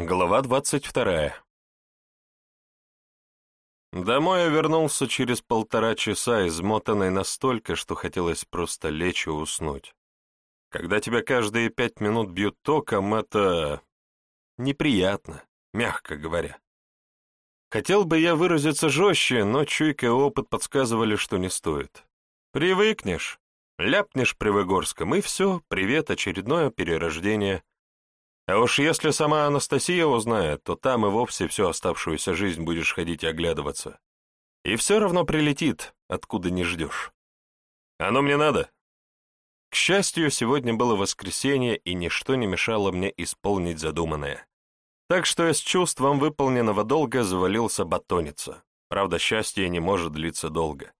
Глава двадцать вторая. Домой я вернулся через полтора часа, измотанный настолько, что хотелось просто лечь и уснуть. Когда тебя каждые пять минут бьют током, это... неприятно, мягко говоря. Хотел бы я выразиться жестче, но чуйка и опыт подсказывали, что не стоит. Привыкнешь, ляпнешь при Выгорском, и все, привет, очередное перерождение — а уж если сама Анастасия узнает, то там и вовсе всю оставшуюся жизнь будешь ходить и оглядываться. И все равно прилетит, откуда не ждешь. Оно мне надо. К счастью, сегодня было воскресенье, и ничто не мешало мне исполнить задуманное. Так что я с чувством выполненного долга завалился батониться. Правда, счастье не может длиться долго.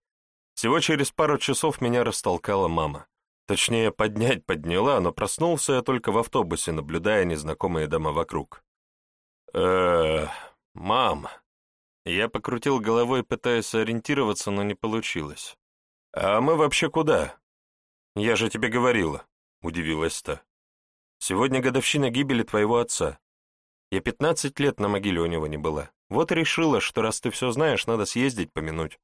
Всего через пару часов меня растолкала мама. Точнее, поднять подняла, но проснулся я только в автобусе, наблюдая незнакомые дома вокруг. э мам...» Я покрутил головой, пытаясь ориентироваться, но не получилось. «А мы вообще куда?» «Я же тебе говорила», — удивилась-то. «Сегодня годовщина гибели твоего отца. Я пятнадцать лет на могиле у него не была. Вот решила, что раз ты все знаешь, надо съездить помянуть».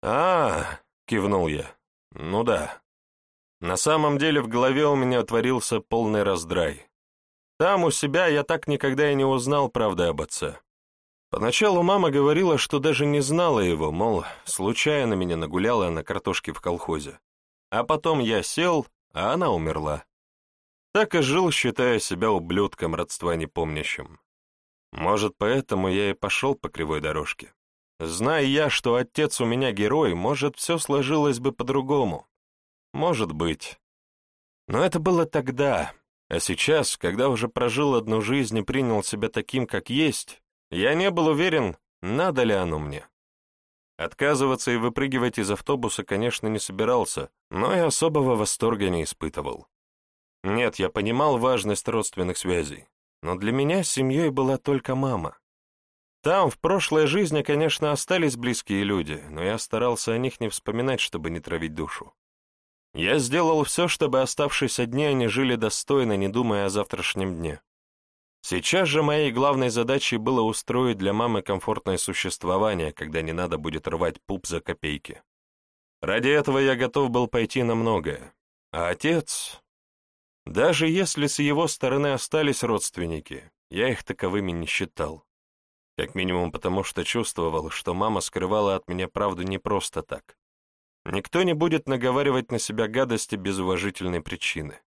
«А, — кивнул я, — ну да, на самом деле в голове у меня творился полный раздрай. Там у себя я так никогда и не узнал правды об отце. Поначалу мама говорила, что даже не знала его, мол, случайно меня нагуляла на картошке в колхозе. А потом я сел, а она умерла. Так и жил, считая себя ублюдком родства непомнящим. Может, поэтому я и пошел по кривой дорожке. Зная я, что отец у меня герой, может, все сложилось бы по-другому. Может быть. Но это было тогда, а сейчас, когда уже прожил одну жизнь и принял себя таким, как есть, я не был уверен, надо ли оно мне. Отказываться и выпрыгивать из автобуса, конечно, не собирался, но и особого восторга не испытывал. Нет, я понимал важность родственных связей, но для меня семьей была только мама. Там, в прошлой жизни, конечно, остались близкие люди, но я старался о них не вспоминать, чтобы не травить душу. Я сделал все, чтобы оставшиеся дни они жили достойно, не думая о завтрашнем дне. Сейчас же моей главной задачей было устроить для мамы комфортное существование, когда не надо будет рвать пуп за копейки. Ради этого я готов был пойти на многое. А отец... Даже если с его стороны остались родственники, я их таковыми не считал. Как минимум потому, что чувствовал, что мама скрывала от меня правду не просто так. Никто не будет наговаривать на себя гадости без уважительной причины.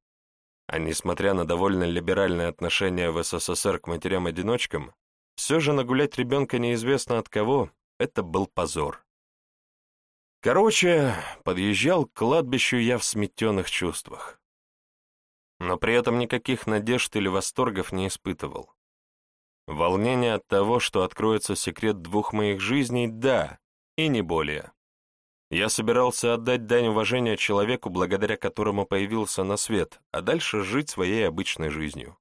А несмотря на довольно либеральное отношение в СССР к матерям-одиночкам, все же нагулять ребенка неизвестно от кого — это был позор. Короче, подъезжал к кладбищу я в сметенных чувствах. Но при этом никаких надежд или восторгов не испытывал. Волнение от того, что откроется секрет двух моих жизней, да, и не более. Я собирался отдать дань уважения человеку, благодаря которому появился на свет, а дальше жить своей обычной жизнью.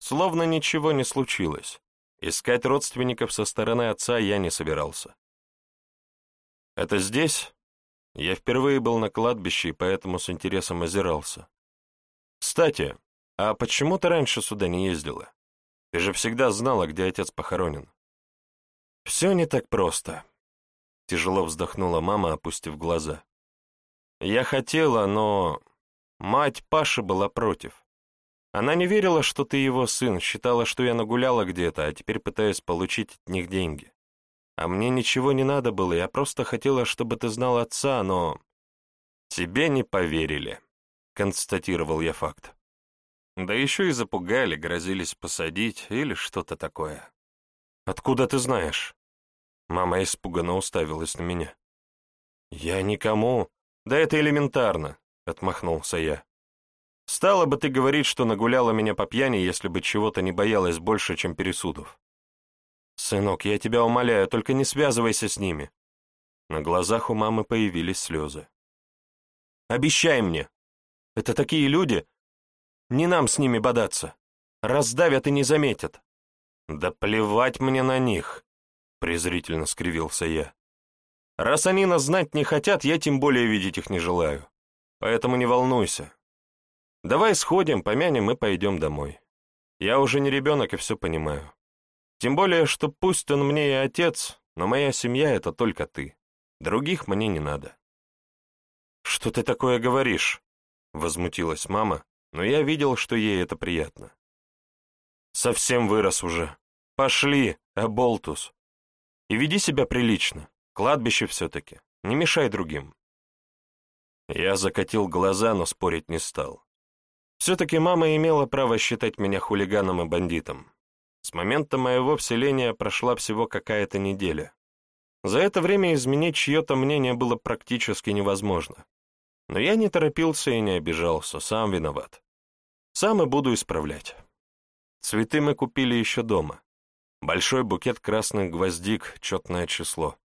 Словно ничего не случилось. Искать родственников со стороны отца я не собирался. «Это здесь?» Я впервые был на кладбище и поэтому с интересом озирался. «Кстати, а почему ты раньше сюда не ездила? Ты же всегда знала, где отец похоронен». «Все не так просто», Тяжело вздохнула мама, опустив глаза. Я хотела, но... Мать Паши была против. Она не верила, что ты его сын, считала, что я нагуляла где-то, а теперь пытаюсь получить от них деньги. А мне ничего не надо было, я просто хотела, чтобы ты знал отца, но... Тебе не поверили, констатировал я факт. Да еще и запугали, грозились посадить или что-то такое. Откуда ты знаешь? Мама испуганно уставилась на меня. «Я никому...» «Да это элементарно», — отмахнулся я. «Стало бы ты говорить, что нагуляла меня по пьяни, если бы чего-то не боялась больше, чем пересудов». «Сынок, я тебя умоляю, только не связывайся с ними». На глазах у мамы появились слезы. «Обещай мне. Это такие люди. Не нам с ними бодаться. Раздавят и не заметят». «Да плевать мне на них», презрительно скривился я. «Раз они нас знать не хотят, я тем более видеть их не желаю. Поэтому не волнуйся. Давай сходим, помянем и пойдем домой. Я уже не ребенок и все понимаю. Тем более, что пусть он мне и отец, но моя семья — это только ты. Других мне не надо». «Что ты такое говоришь?» — возмутилась мама, но я видел, что ей это приятно. «Совсем вырос уже. Пошли, Аболтус. И веди себя прилично. Кладбище все-таки. Не мешай другим». Я закатил глаза, но спорить не стал. Все-таки мама имела право считать меня хулиганом и бандитом. С момента моего вселения прошла всего какая-то неделя. За это время изменить чье-то мнение было практически невозможно. Но я не торопился и не обижался, сам виноват. Сам и буду исправлять. Цветы мы купили еще дома. Большой букет красных гвоздик, четное число.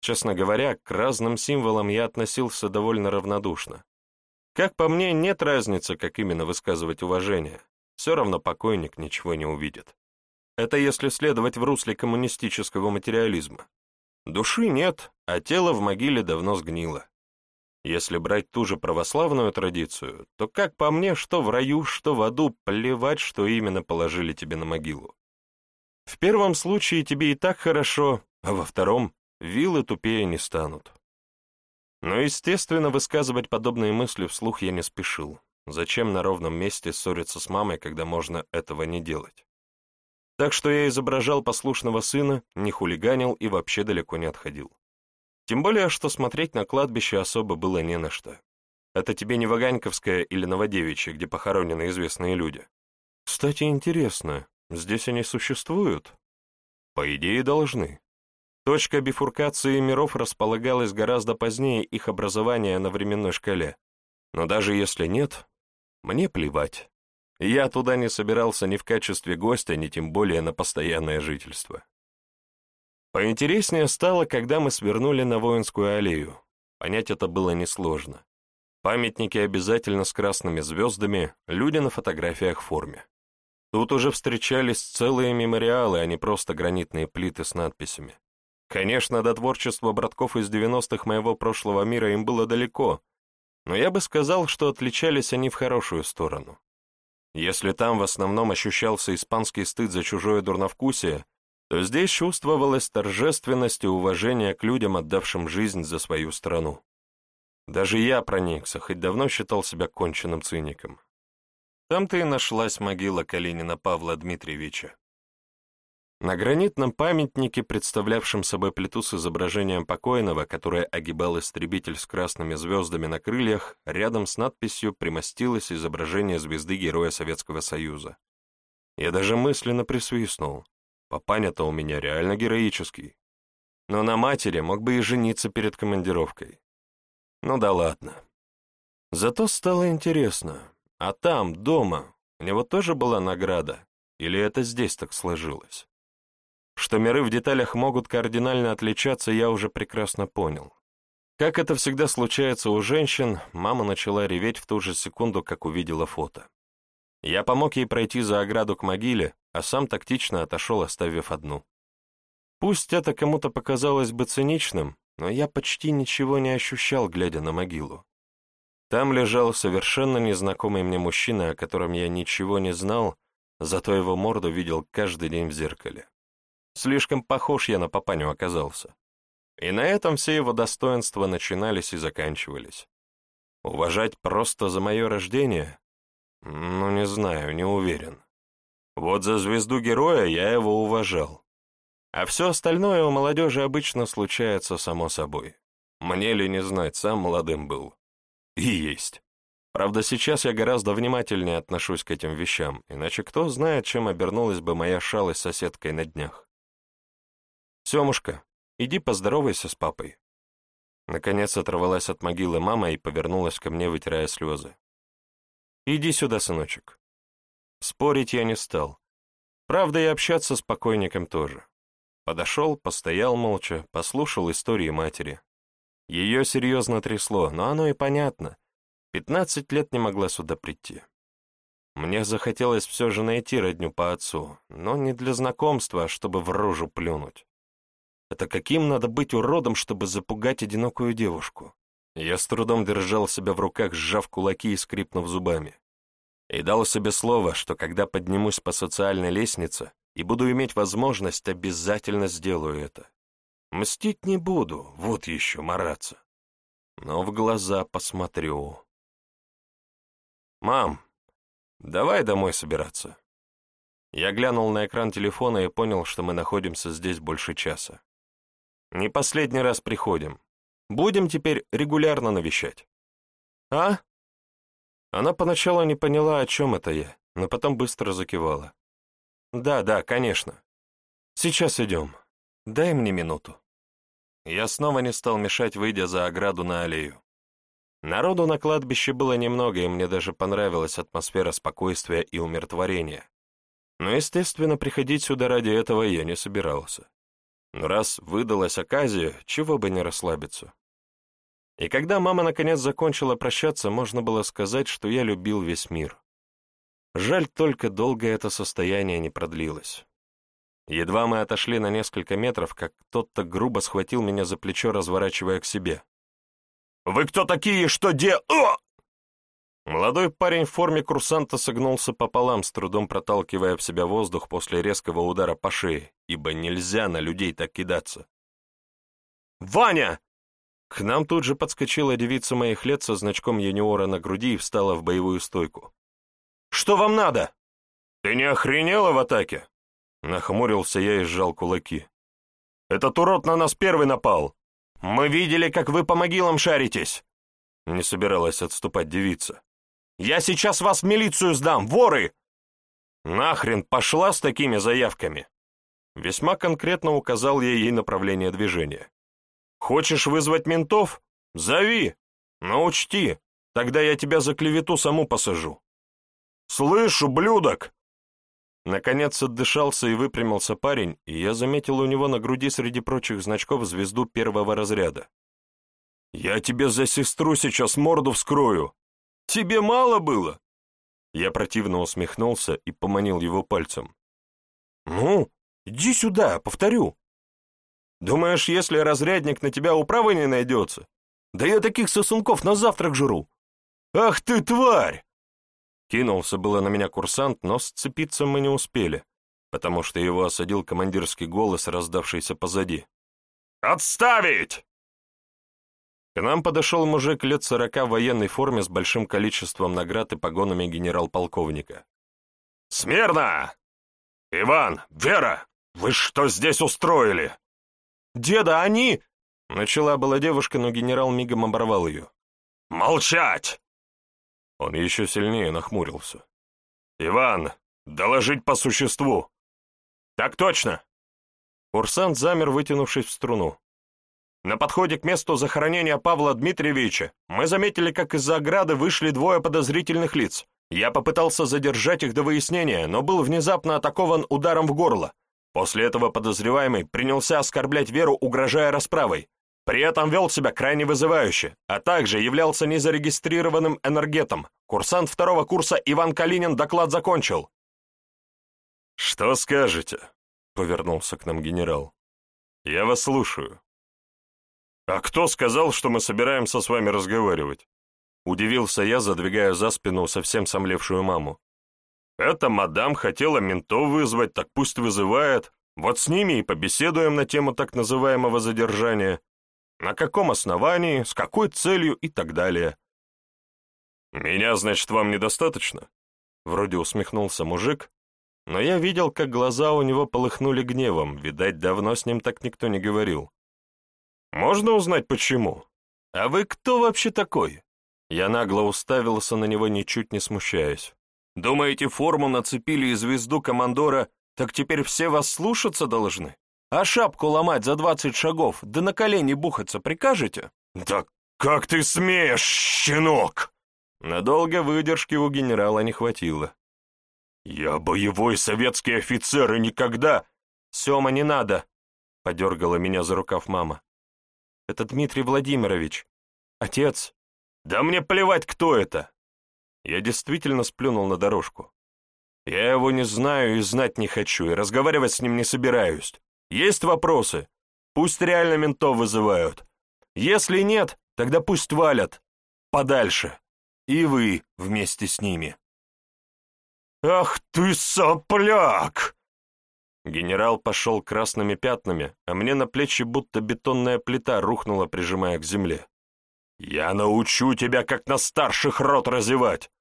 Честно говоря, к разным символам я относился довольно равнодушно. Как по мне, нет разницы, как именно высказывать уважение. Все равно покойник ничего не увидит. Это если следовать в русле коммунистического материализма. Души нет, а тело в могиле давно сгнило. Если брать ту же православную традицию, то, как по мне, что в раю, что в аду, плевать, что именно положили тебе на могилу. В первом случае тебе и так хорошо, а во втором вилы тупее не станут. Но, естественно, высказывать подобные мысли вслух я не спешил. Зачем на ровном месте ссориться с мамой, когда можно этого не делать? Так что я изображал послушного сына, не хулиганил и вообще далеко не отходил. Тем более, что смотреть на кладбище особо было не на что. Это тебе не Ваганьковское или Новодевичье, где похоронены известные люди. Кстати, интересно, здесь они существуют? По идее, должны. Точка бифуркации миров располагалась гораздо позднее их образования на временной шкале. Но даже если нет, мне плевать. Я туда не собирался ни в качестве гостя, ни тем более на постоянное жительство. Поинтереснее стало, когда мы свернули на воинскую аллею. Понять это было несложно. Памятники обязательно с красными звездами, люди на фотографиях в форме. Тут уже встречались целые мемориалы, а не просто гранитные плиты с надписями. Конечно, до творчества братков из 90-х моего прошлого мира им было далеко, но я бы сказал, что отличались они в хорошую сторону. Если там в основном ощущался испанский стыд за чужое дурновкусие, то здесь чувствовалась торжественность и уважение к людям, отдавшим жизнь за свою страну. Даже я проникся, хоть давно считал себя конченным циником. Там-то и нашлась могила Калинина Павла Дмитриевича. На гранитном памятнике, представлявшем собой плиту с изображением покойного, которое огибал истребитель с красными звездами на крыльях, рядом с надписью примостилось изображение звезды Героя Советского Союза. Я даже мысленно присвистнул. Папаня-то у меня реально героический. Но на матери мог бы и жениться перед командировкой. Ну да ладно. Зато стало интересно, а там, дома, у него тоже была награда? Или это здесь так сложилось? Что миры в деталях могут кардинально отличаться, я уже прекрасно понял. Как это всегда случается у женщин, мама начала реветь в ту же секунду, как увидела фото. Я помог ей пройти за ограду к могиле, а сам тактично отошел, оставив одну. Пусть это кому-то показалось бы циничным, но я почти ничего не ощущал, глядя на могилу. Там лежал совершенно незнакомый мне мужчина, о котором я ничего не знал, зато его морду видел каждый день в зеркале. Слишком похож я на папаню оказался. И на этом все его достоинства начинались и заканчивались. Уважать просто за мое рождение? Ну, не знаю, не уверен. Вот за звезду героя я его уважал. А все остальное у молодежи обычно случается само собой. Мне ли не знать, сам молодым был. И есть. Правда, сейчас я гораздо внимательнее отношусь к этим вещам, иначе кто знает, чем обернулась бы моя шалость соседкой на днях. «Семушка, иди поздоровайся с папой». Наконец оторвалась от могилы мама и повернулась ко мне, вытирая слезы. «Иди сюда, сыночек». Спорить я не стал. Правда, и общаться с покойником тоже. Подошел, постоял молча, послушал истории матери. Ее серьезно трясло, но оно и понятно. Пятнадцать лет не могла сюда прийти. Мне захотелось все же найти родню по отцу, но не для знакомства, а чтобы в рожу плюнуть. Это каким надо быть уродом, чтобы запугать одинокую девушку? Я с трудом держал себя в руках, сжав кулаки и скрипнув зубами. И дал себе слово, что когда поднимусь по социальной лестнице и буду иметь возможность, обязательно сделаю это. Мстить не буду, вот еще мараться. Но в глаза посмотрю. «Мам, давай домой собираться». Я глянул на экран телефона и понял, что мы находимся здесь больше часа. Не последний раз приходим. Будем теперь регулярно навещать. А? Она поначалу не поняла, о чем это я, но потом быстро закивала. Да, да, конечно. Сейчас идем. Дай мне минуту. Я снова не стал мешать, выйдя за ограду на аллею. Народу на кладбище было немного, и мне даже понравилась атмосфера спокойствия и умиротворения. Но, естественно, приходить сюда ради этого я не собирался. Но раз выдалась оказия, чего бы не расслабиться. И когда мама наконец закончила прощаться, можно было сказать, что я любил весь мир. Жаль, только долго это состояние не продлилось. Едва мы отошли на несколько метров, как кто-то грубо схватил меня за плечо, разворачивая к себе. «Вы кто такие, что де...» О! Молодой парень в форме курсанта согнулся пополам, с трудом проталкивая в себя воздух после резкого удара по шее, ибо нельзя на людей так кидаться. «Ваня!» К нам тут же подскочила девица моих лет со значком юниора на груди и встала в боевую стойку. «Что вам надо?» «Ты не охренела в атаке?» Нахмурился я и сжал кулаки. «Этот урод на нас первый напал! Мы видели, как вы по могилам шаритесь!» Не собиралась отступать девица. Я сейчас вас в милицию сдам, воры!» «Нахрен пошла с такими заявками!» Весьма конкретно указал я ей направление движения. «Хочешь вызвать ментов? Зови! Но учти, тогда я тебя за клевету саму посажу». «Слышь, ублюдок!» Наконец отдышался и выпрямился парень, и я заметил у него на груди среди прочих значков звезду первого разряда. «Я тебе за сестру сейчас морду вскрою!» Тебе мало было?» Я противно усмехнулся и поманил его пальцем. «Ну, иди сюда, повторю. Думаешь, если разрядник на тебя управы не найдется? Да я таких сосунков на завтрак жру. Ах ты, тварь!» Кинулся было на меня курсант, но сцепиться мы не успели, потому что его осадил командирский голос, раздавшийся позади. «Отставить!» К нам подошел мужик лет сорока в военной форме с большим количеством наград и погонами генерал-полковника. «Смирно! Иван, Вера, вы что здесь устроили?» «Деда, они...» — начала была девушка, но генерал мигом оборвал ее. «Молчать!» Он еще сильнее нахмурился. «Иван, доложить по существу!» «Так точно!» Курсант замер, вытянувшись в струну. На подходе к месту захоронения Павла Дмитриевича мы заметили, как из-за ограды вышли двое подозрительных лиц. Я попытался задержать их до выяснения, но был внезапно атакован ударом в горло. После этого подозреваемый принялся оскорблять Веру, угрожая расправой. При этом вел себя крайне вызывающе, а также являлся незарегистрированным энергетом. Курсант второго курса Иван Калинин доклад закончил. «Что скажете?» — повернулся к нам генерал. «Я вас слушаю». «А кто сказал, что мы собираемся с вами разговаривать?» Удивился я, задвигая за спину совсем сомлевшую маму. «Это мадам хотела ментов вызвать, так пусть вызывает. Вот с ними и побеседуем на тему так называемого задержания. На каком основании, с какой целью и так далее». «Меня, значит, вам недостаточно?» Вроде усмехнулся мужик, но я видел, как глаза у него полыхнули гневом, видать, давно с ним так никто не говорил. Можно узнать, почему? А вы кто вообще такой? Я нагло уставился на него, ничуть не смущаясь. Думаете, форму нацепили и звезду командора, так теперь все вас слушаться должны? А шапку ломать за двадцать шагов, да на колени бухаться прикажете? Да как ты смеешь, щенок? Надолго выдержки у генерала не хватило. Я боевой советский офицер и никогда... Сема, не надо, подергала меня за рукав мама. Это Дмитрий Владимирович. Отец. Да мне плевать, кто это. Я действительно сплюнул на дорожку. Я его не знаю и знать не хочу, и разговаривать с ним не собираюсь. Есть вопросы? Пусть реально ментов вызывают. Если нет, тогда пусть валят. Подальше. И вы вместе с ними. «Ах ты сопляк!» Генерал пошел красными пятнами, а мне на плечи будто бетонная плита рухнула, прижимая к земле. «Я научу тебя, как на старших рот разевать!»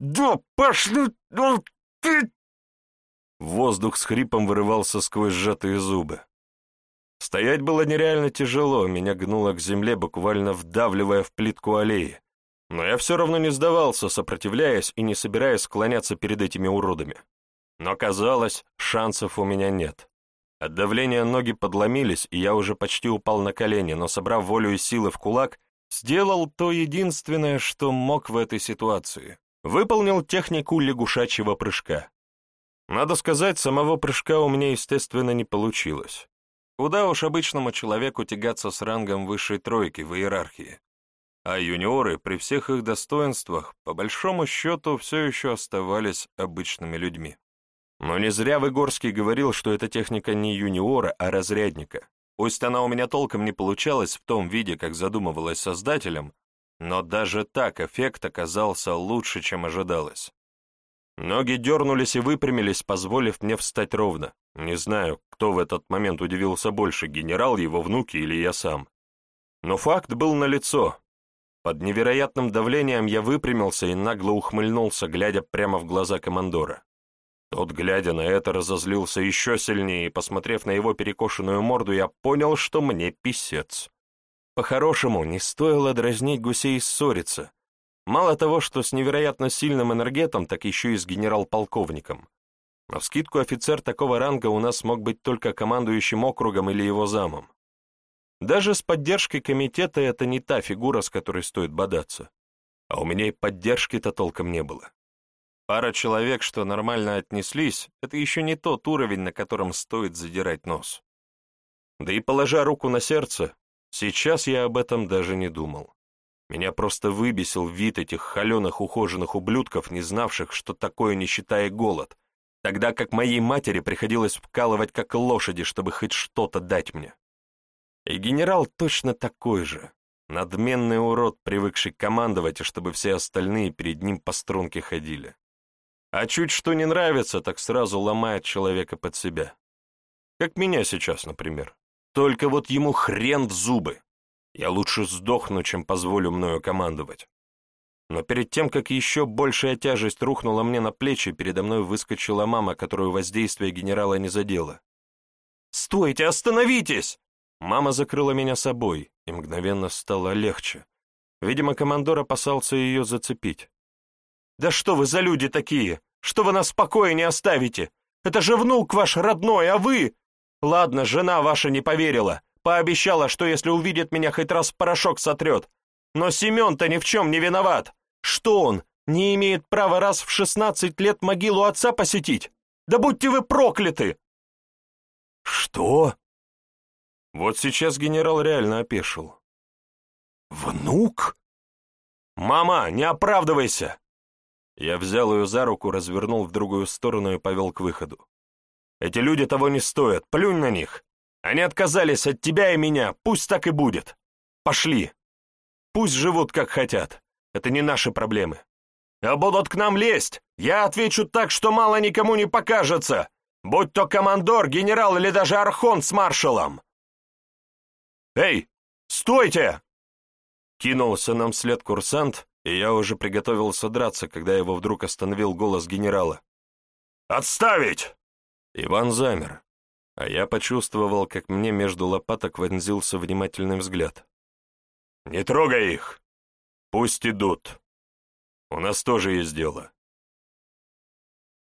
«Да пошли ну ты!» Воздух с хрипом вырывался сквозь сжатые зубы. Стоять было нереально тяжело, меня гнуло к земле, буквально вдавливая в плитку аллеи. Но я все равно не сдавался, сопротивляясь и не собираясь склоняться перед этими уродами. Но казалось, шансов у меня нет. От давления ноги подломились, и я уже почти упал на колени, но, собрав волю и силы в кулак, сделал то единственное, что мог в этой ситуации. Выполнил технику лягушачьего прыжка. Надо сказать, самого прыжка у меня, естественно, не получилось. Куда уж обычному человеку тягаться с рангом высшей тройки в иерархии. А юниоры, при всех их достоинствах, по большому счету, все еще оставались обычными людьми. Но не зря Выгорский говорил, что эта техника не юниора, а разрядника. Пусть она у меня толком не получалась в том виде, как задумывалась создателем, но даже так эффект оказался лучше, чем ожидалось. Ноги дернулись и выпрямились, позволив мне встать ровно. Не знаю, кто в этот момент удивился больше, генерал, его внуки или я сам. Но факт был налицо. Под невероятным давлением я выпрямился и нагло ухмыльнулся, глядя прямо в глаза командора. Тот, глядя на это, разозлился еще сильнее, и, посмотрев на его перекошенную морду, я понял, что мне писец. По-хорошему, не стоило дразнить гусей и ссориться. Мало того, что с невероятно сильным энергетом, так еще и с генерал-полковником. На вскидку офицер такого ранга у нас мог быть только командующим округом или его замом. Даже с поддержкой комитета это не та фигура, с которой стоит бодаться. А у меня и поддержки-то толком не было. Пара человек, что нормально отнеслись, это еще не тот уровень, на котором стоит задирать нос. Да и положа руку на сердце, сейчас я об этом даже не думал. Меня просто выбесил вид этих холеных ухоженных ублюдков, не знавших, что такое не считая голод, тогда как моей матери приходилось вкалывать как лошади, чтобы хоть что-то дать мне. И генерал точно такой же, надменный урод, привыкший командовать, и чтобы все остальные перед ним по струнке ходили. А чуть что не нравится, так сразу ломает человека под себя. Как меня сейчас, например. Только вот ему хрен в зубы. Я лучше сдохну, чем позволю мною командовать. Но перед тем, как еще большая тяжесть рухнула мне на плечи, передо мной выскочила мама, которую воздействие генерала не задело. «Стойте, остановитесь!» Мама закрыла меня собой, и мгновенно стало легче. Видимо, командор опасался ее зацепить. «Да что вы за люди такие? Что вы нас в покое не оставите? Это же внук ваш родной, а вы...» «Ладно, жена ваша не поверила, пообещала, что если увидит меня, хоть раз порошок сотрет. Но Семен-то ни в чем не виноват. Что он, не имеет права раз в шестнадцать лет могилу отца посетить? Да будьте вы прокляты!» «Что?» Вот сейчас генерал реально опешил. «Внук?» «Мама, не оправдывайся!» Я взял ее за руку, развернул в другую сторону и повел к выходу. «Эти люди того не стоят, плюнь на них! Они отказались от тебя и меня, пусть так и будет! Пошли! Пусть живут, как хотят, это не наши проблемы. А будут к нам лезть, я отвечу так, что мало никому не покажется, будь то командор, генерал или даже архонт с маршалом!» «Эй, стойте!» Кинулся нам вслед курсант, и я уже приготовился драться, когда его вдруг остановил голос генерала. «Отставить!» Иван замер, а я почувствовал, как мне между лопаток вонзился внимательный взгляд. «Не трогай их! Пусть идут. У нас тоже есть дело.